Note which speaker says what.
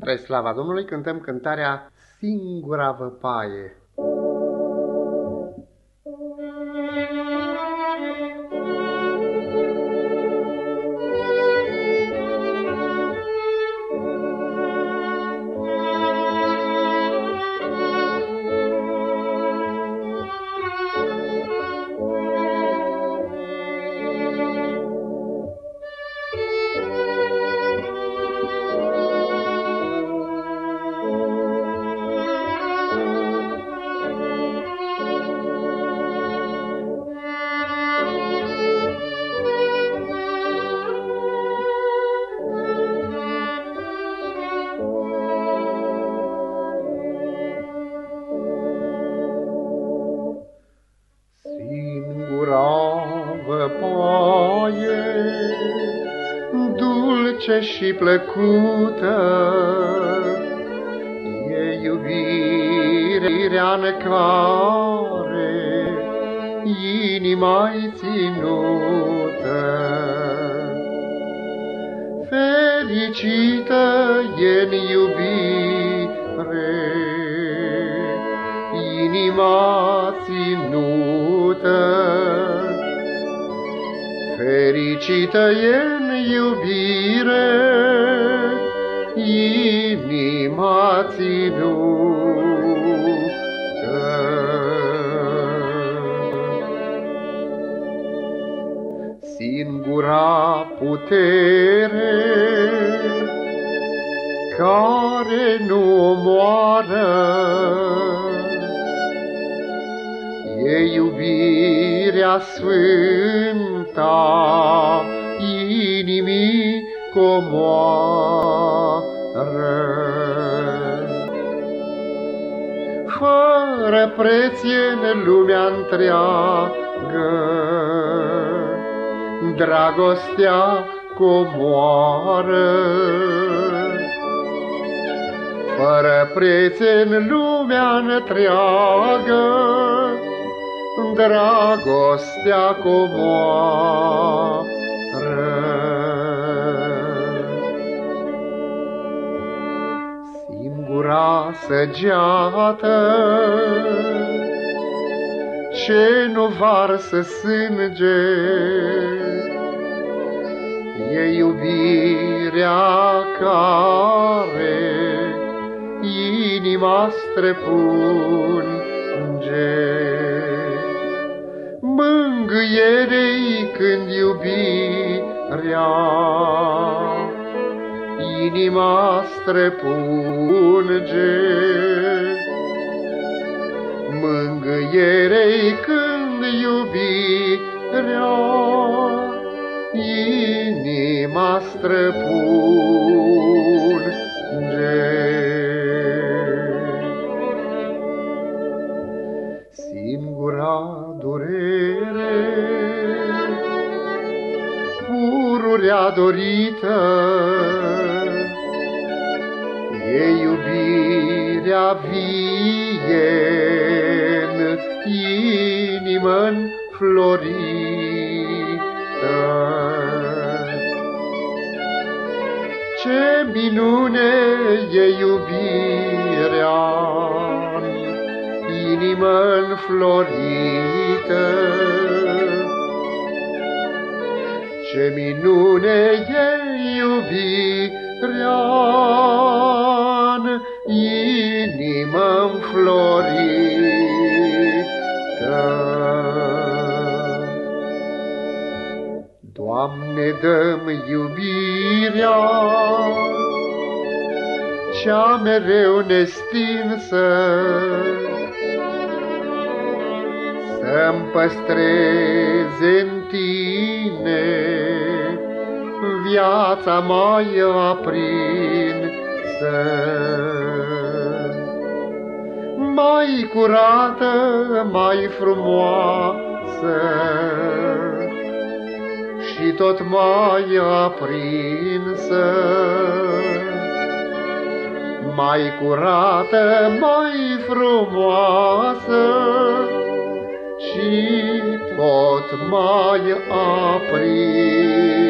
Speaker 1: Spre slava Domnului cântăm cântarea Singura văpaie.
Speaker 2: Dulce și plăcută, e iubirea în care inima-i ținută. Fericită e-n iubire, inima ținută, Fericită e în iubire, inima ținută. Singura putere care nu omoară e iubirea sfântă ta inimii comoară. Fără preț în lumea întreagă, dragostea comoară. Fără preț în lumea întreagă, dragostea comoară. Singura săgeată ce nu varsă sânge, e iubirea care inima străpunge mângâierei când iubirea inima străpunge. Mângâierei când iubirea inima străpunge. Singura durere, pururea dorită, e iubirea vie în inimă florită. Ce minune e iubirea inimă înflorită. Ce minune e iubirea inimă înflorită. Doamne, dăm iubirea cea mereu nestinsă, să-mi păstreze în tine viața mai aprinsă. Mai curată, mai frumoasă și tot mai aprinsă. Mai curată, mai frumoasă, și tot mai aprins.